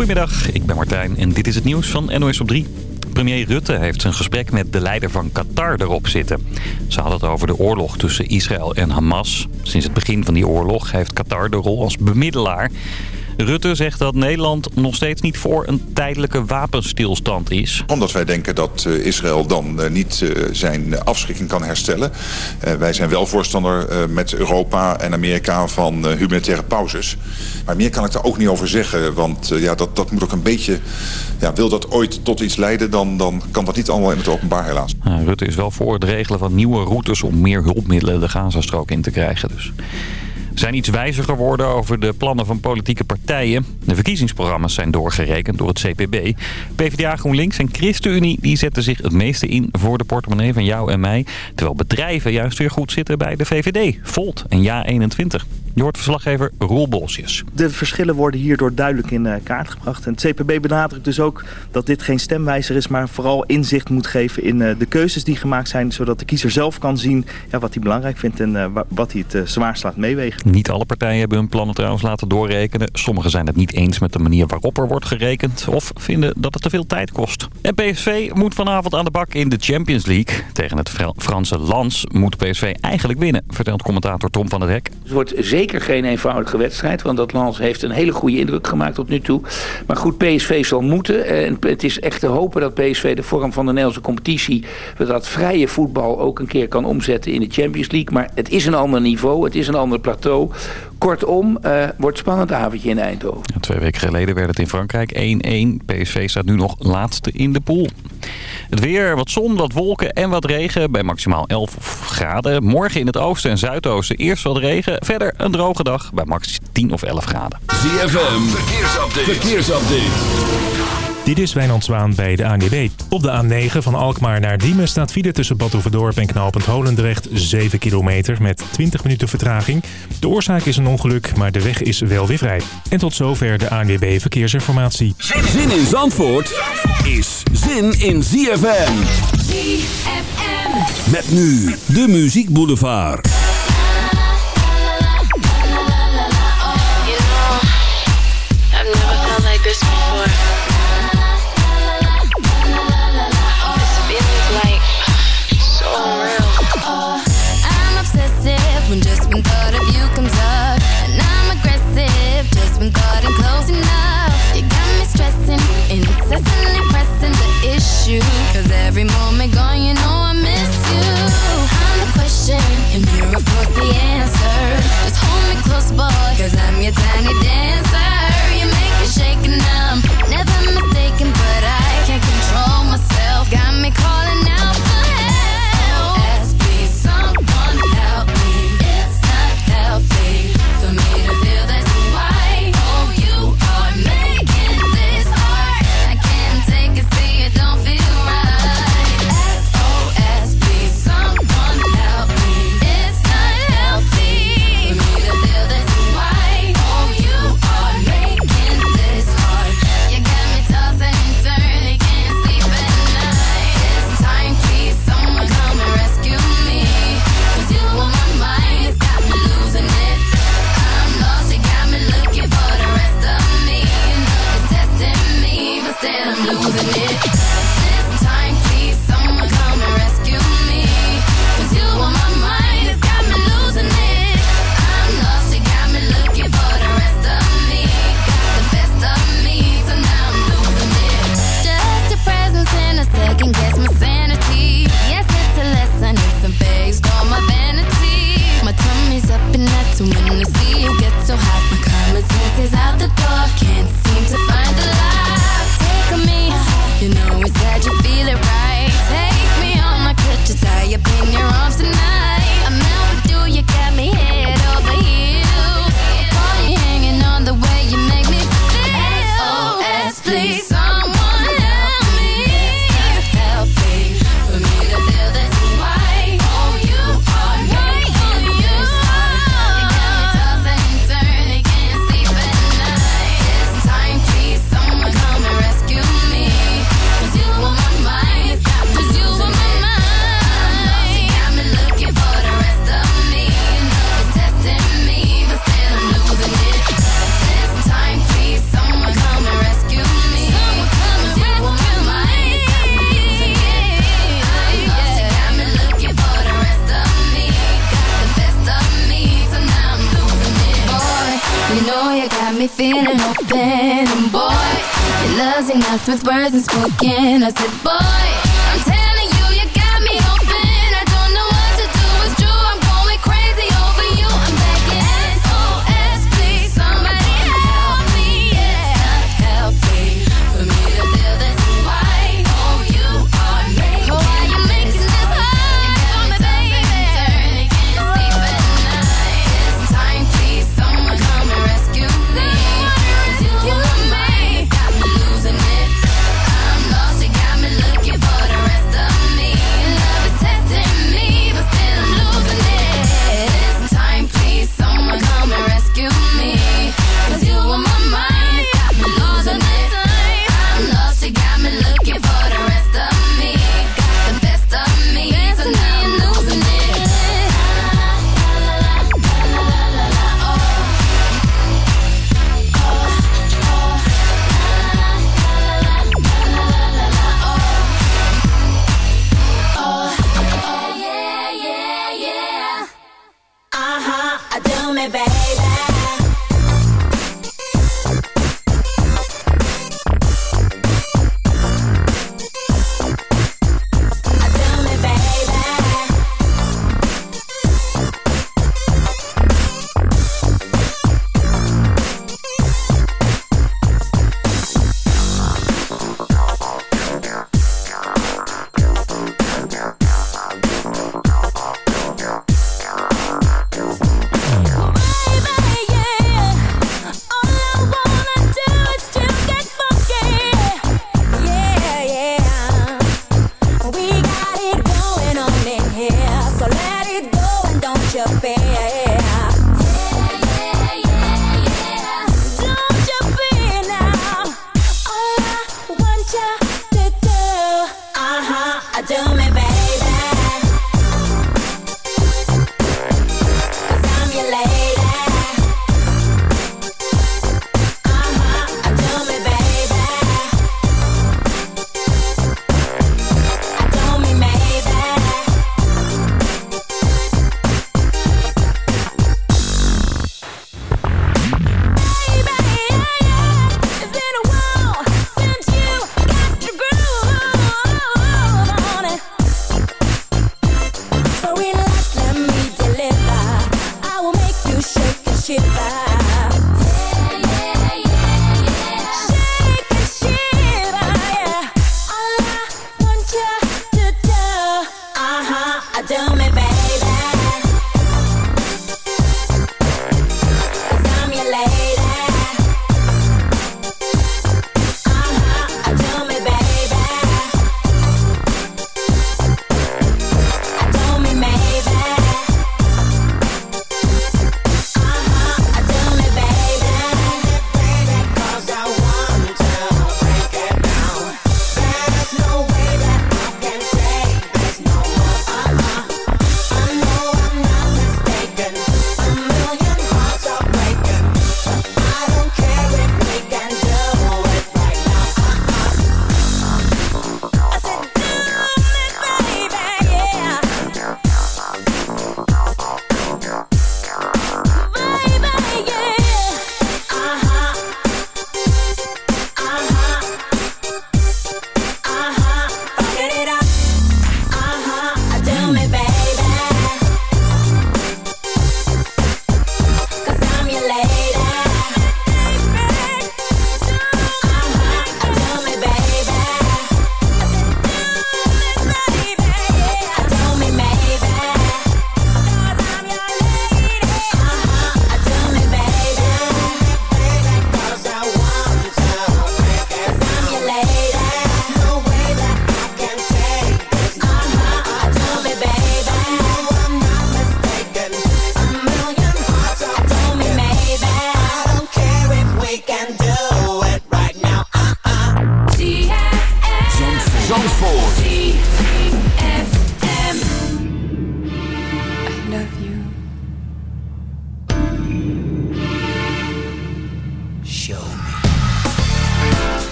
Goedemiddag, ik ben Martijn en dit is het nieuws van NOS op 3. Premier Rutte heeft zijn gesprek met de leider van Qatar erop zitten. Ze hadden het over de oorlog tussen Israël en Hamas. Sinds het begin van die oorlog heeft Qatar de rol als bemiddelaar. Rutte zegt dat Nederland nog steeds niet voor een tijdelijke wapenstilstand is. Omdat wij denken dat uh, Israël dan uh, niet uh, zijn afschrikking kan herstellen. wij zijn wel voorstander met Europa en Amerika van humanitaire pauzes. Maar meer kan ik daar ook niet over zeggen. Want ja, dat, dat moet ook een beetje... Ja, wil dat ooit tot iets leiden, dan, dan kan dat niet allemaal in het openbaar helaas. Rutte is wel voor het regelen van nieuwe routes om meer hulpmiddelen de Gazastrook in te krijgen. Dus zijn iets wijzer geworden over de plannen van politieke partijen. De verkiezingsprogramma's zijn doorgerekend door het CPB. PvdA, GroenLinks en ChristenUnie die zetten zich het meeste in voor de portemonnee van jou en mij. Terwijl bedrijven juist weer goed zitten bij de VVD, Volt en Ja21. Je hoort verslaggever Roel Bolsjes. De verschillen worden hierdoor duidelijk in kaart gebracht. En het CPB benadrukt dus ook dat dit geen stemwijzer is... maar vooral inzicht moet geven in de keuzes die gemaakt zijn... zodat de kiezer zelf kan zien ja, wat hij belangrijk vindt... en wat hij het zwaarst laat meewegen. Niet alle partijen hebben hun plannen trouwens laten doorrekenen. Sommigen zijn het niet eens met de manier waarop er wordt gerekend... of vinden dat het te veel tijd kost. En PSV moet vanavond aan de bak in de Champions League. Tegen het Franse Lans moet PSV eigenlijk winnen... vertelt commentator Tom van der Hek. Het wordt zeker geen eenvoudige wedstrijd... want dat Lans heeft een hele goede indruk gemaakt tot nu toe. Maar goed, PSV zal moeten. En het is echt te hopen dat PSV de vorm van de Nederlandse competitie... dat vrije voetbal ook een keer kan omzetten in de Champions League. Maar het is een ander niveau, het is een ander plateau. Kortom, uh, wordt spannend avondje in Eindhoven. Ja, twee weken geleden werd het in Frankrijk 1-1. PSV staat nu nog laatste in de pool. Het weer, wat zon, wat wolken en wat regen bij maximaal 11 graden. Morgen in het oosten en zuidoosten eerst wat regen. Verder een droge dag bij max 10 of 11 graden. ZFM, verkeersupdate. verkeersupdate. Dit is Wijnand Zwaan bij de ANWB. Op de A9 van Alkmaar naar Diemen staat file tussen Bad Oeverdorp en knooppunt Holendrecht 7 kilometer met 20 minuten vertraging. De oorzaak is een ongeluk, maar de weg is wel weer vrij. En tot zover de ANWB Verkeersinformatie. Zin in Zandvoort is zin in ZFM. ZFM. Met nu de Muziek Boulevard. Of course the answer. Just hold me close, boy, cause I'm your tiny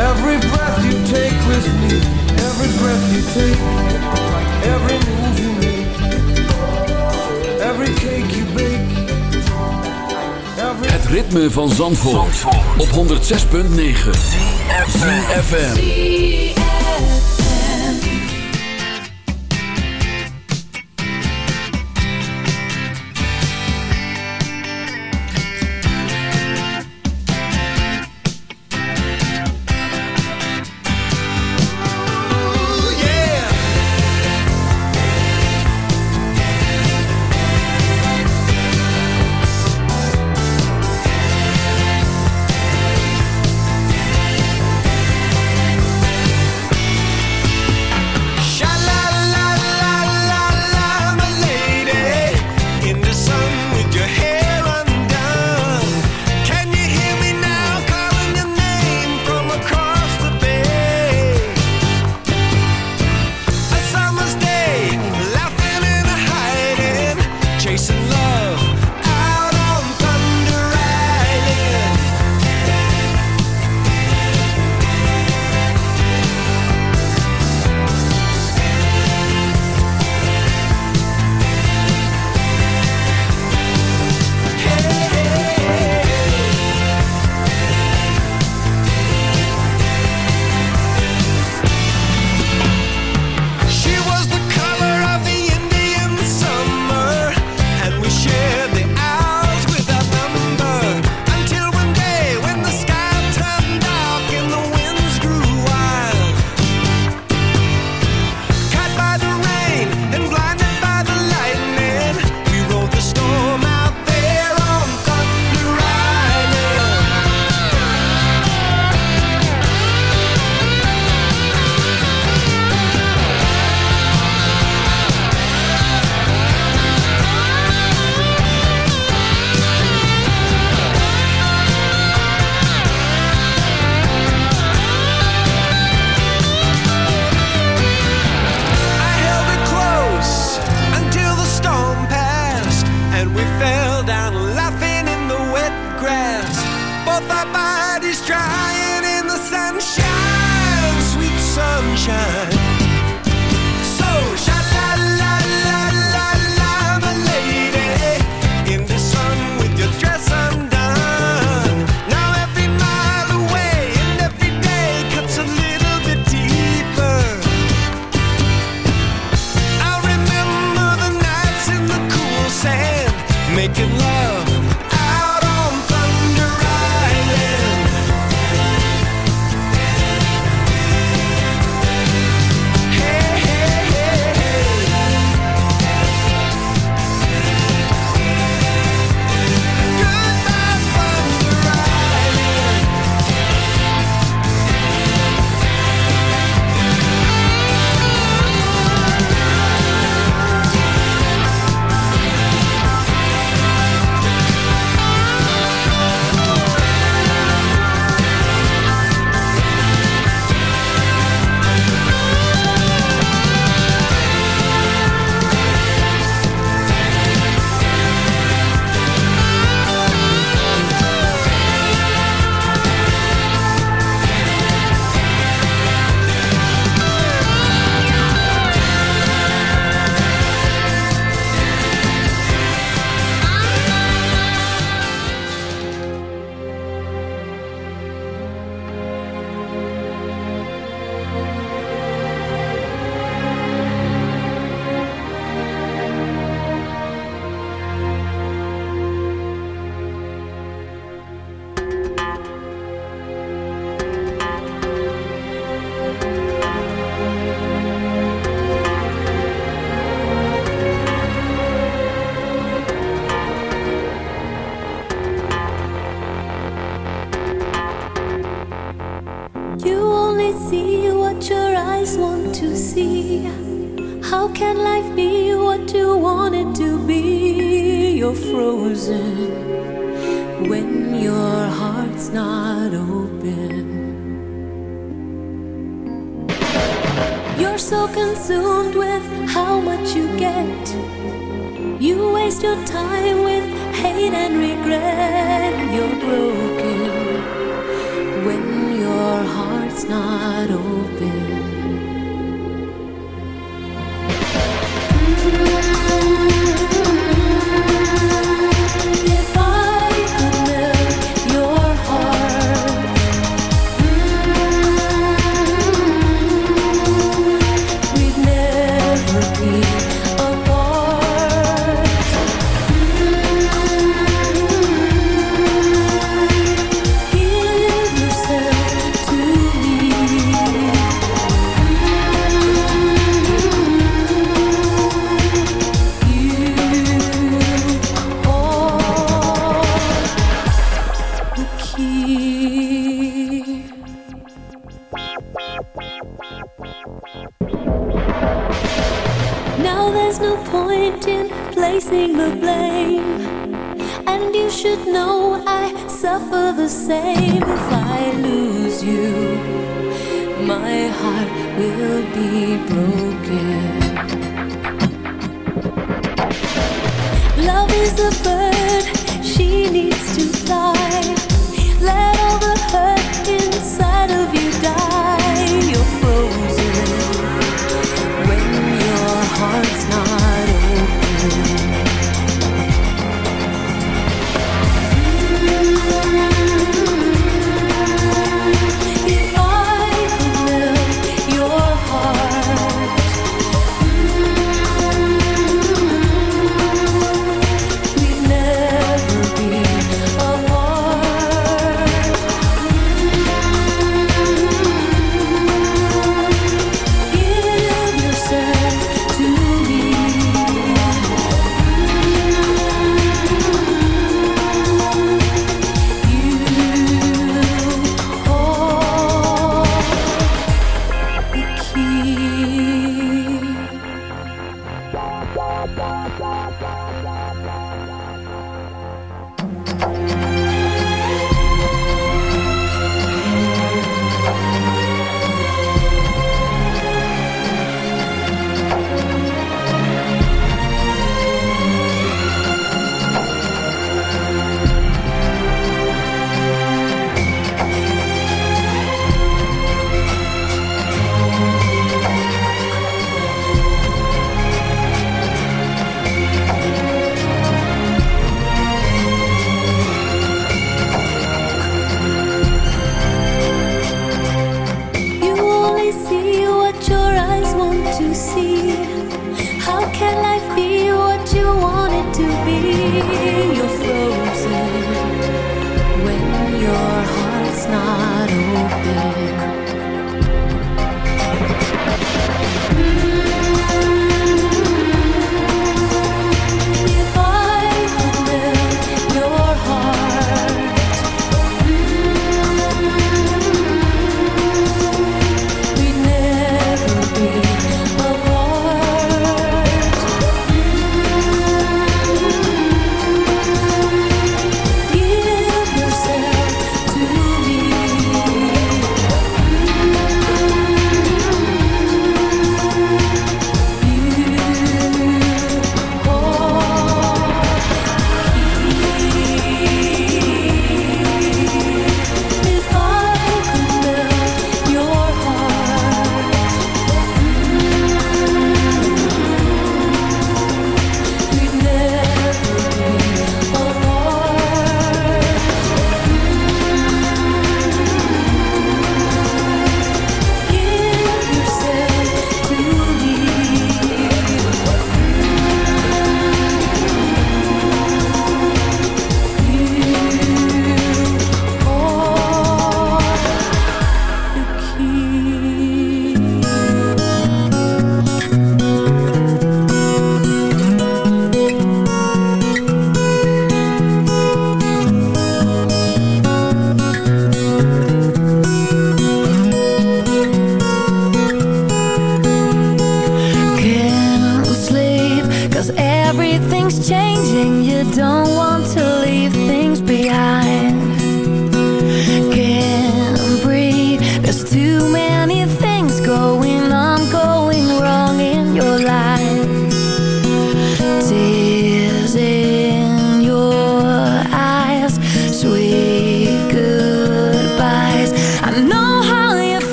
Every breath you take with me, every breath you take, every move you make, every cake you bake. Every... Het ritme van Zandvoort, op 106.9 FM.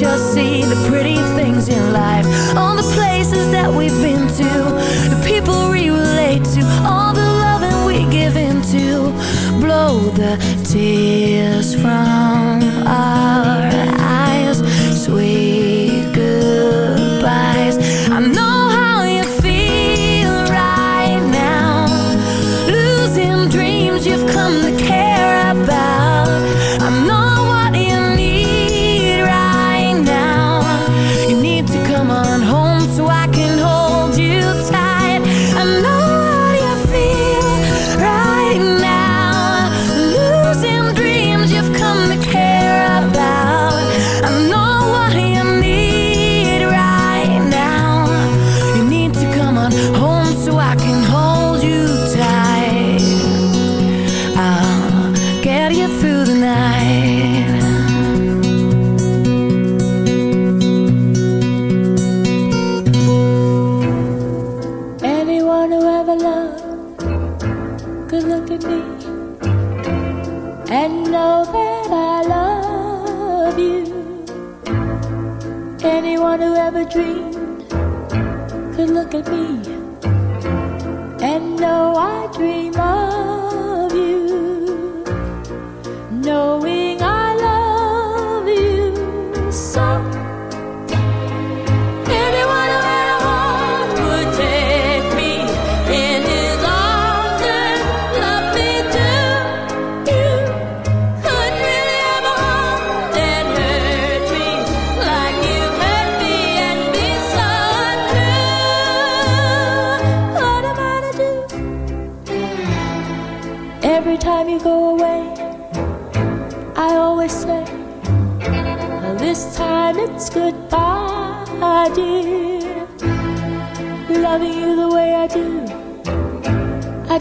you'll see the pretty things in life, all the places that we've been to.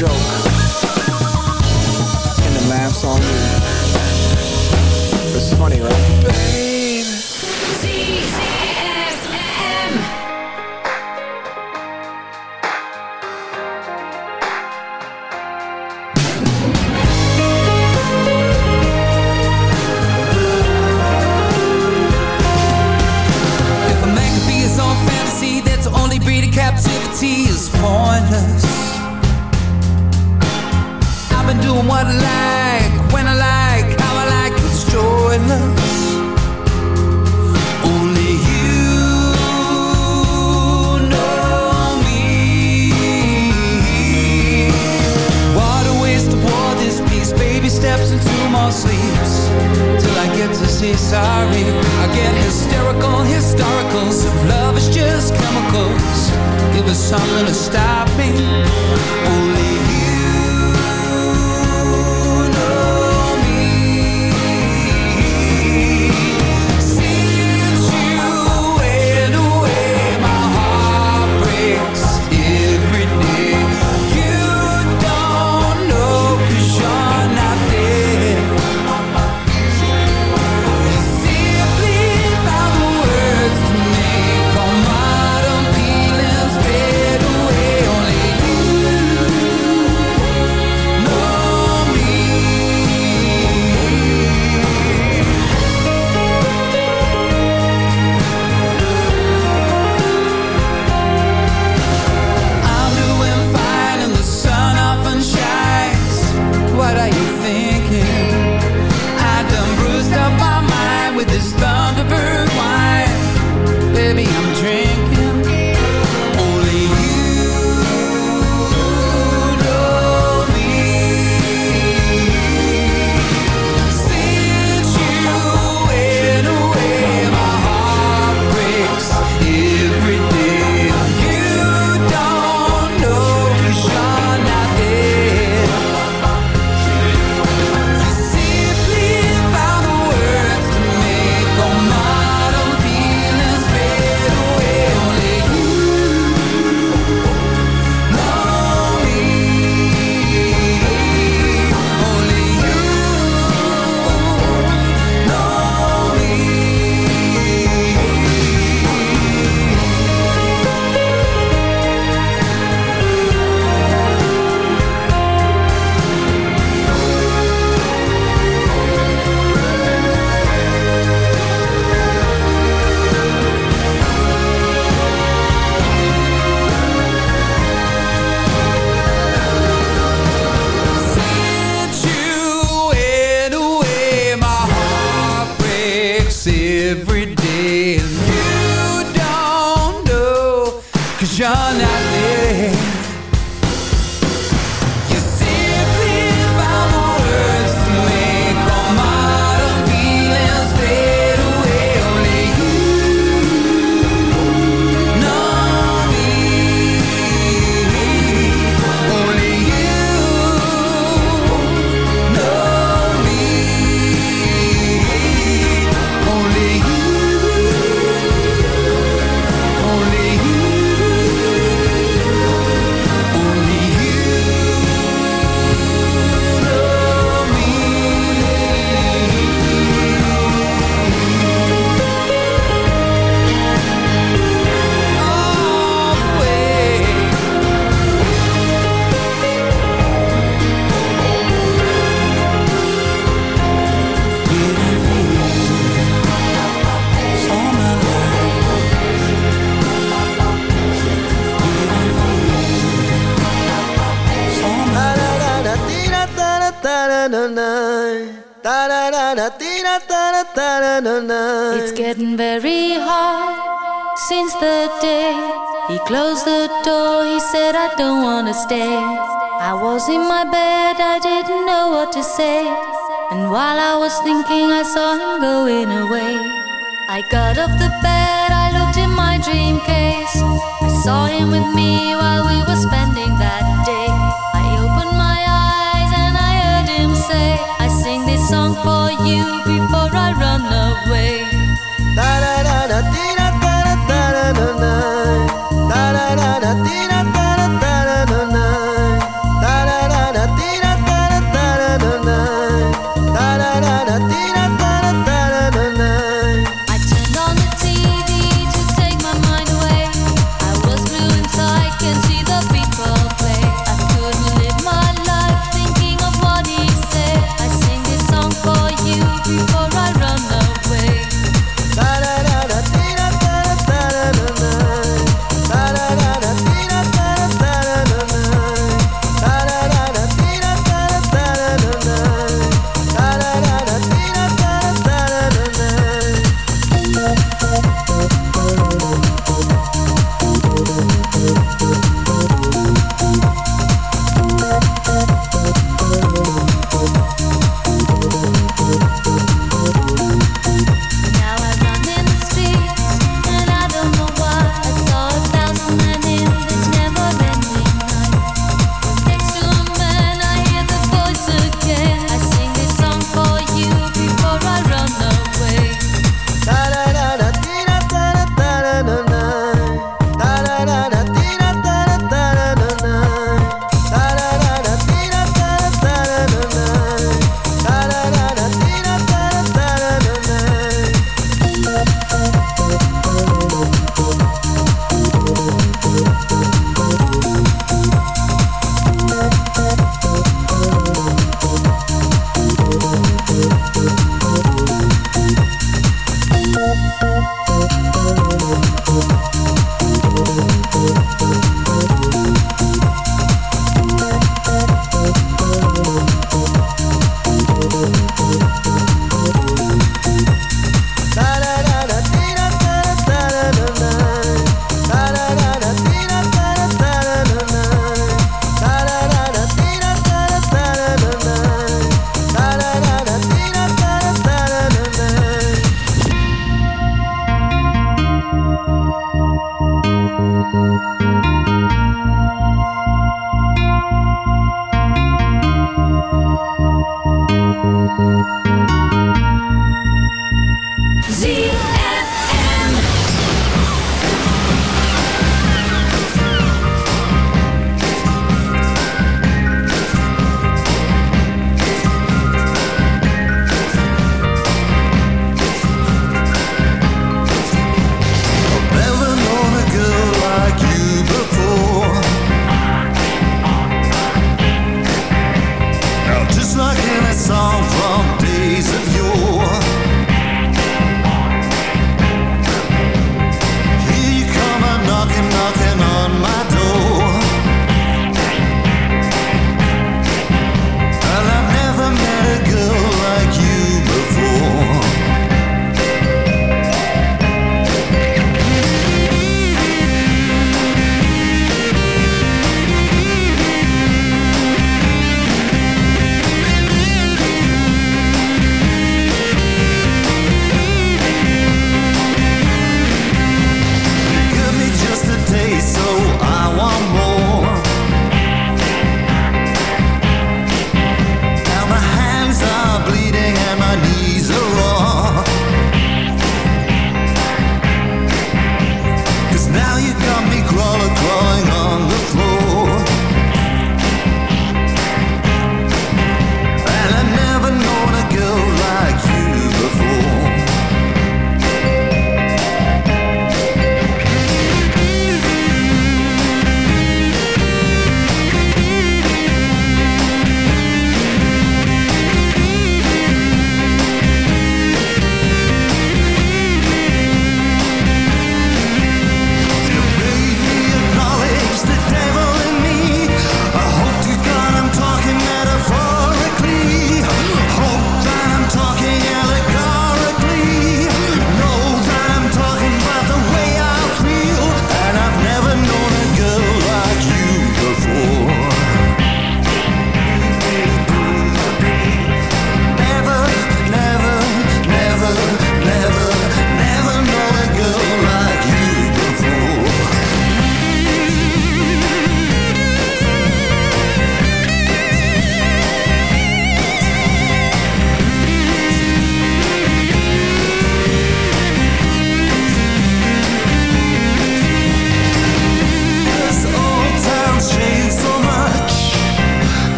joke, Stay.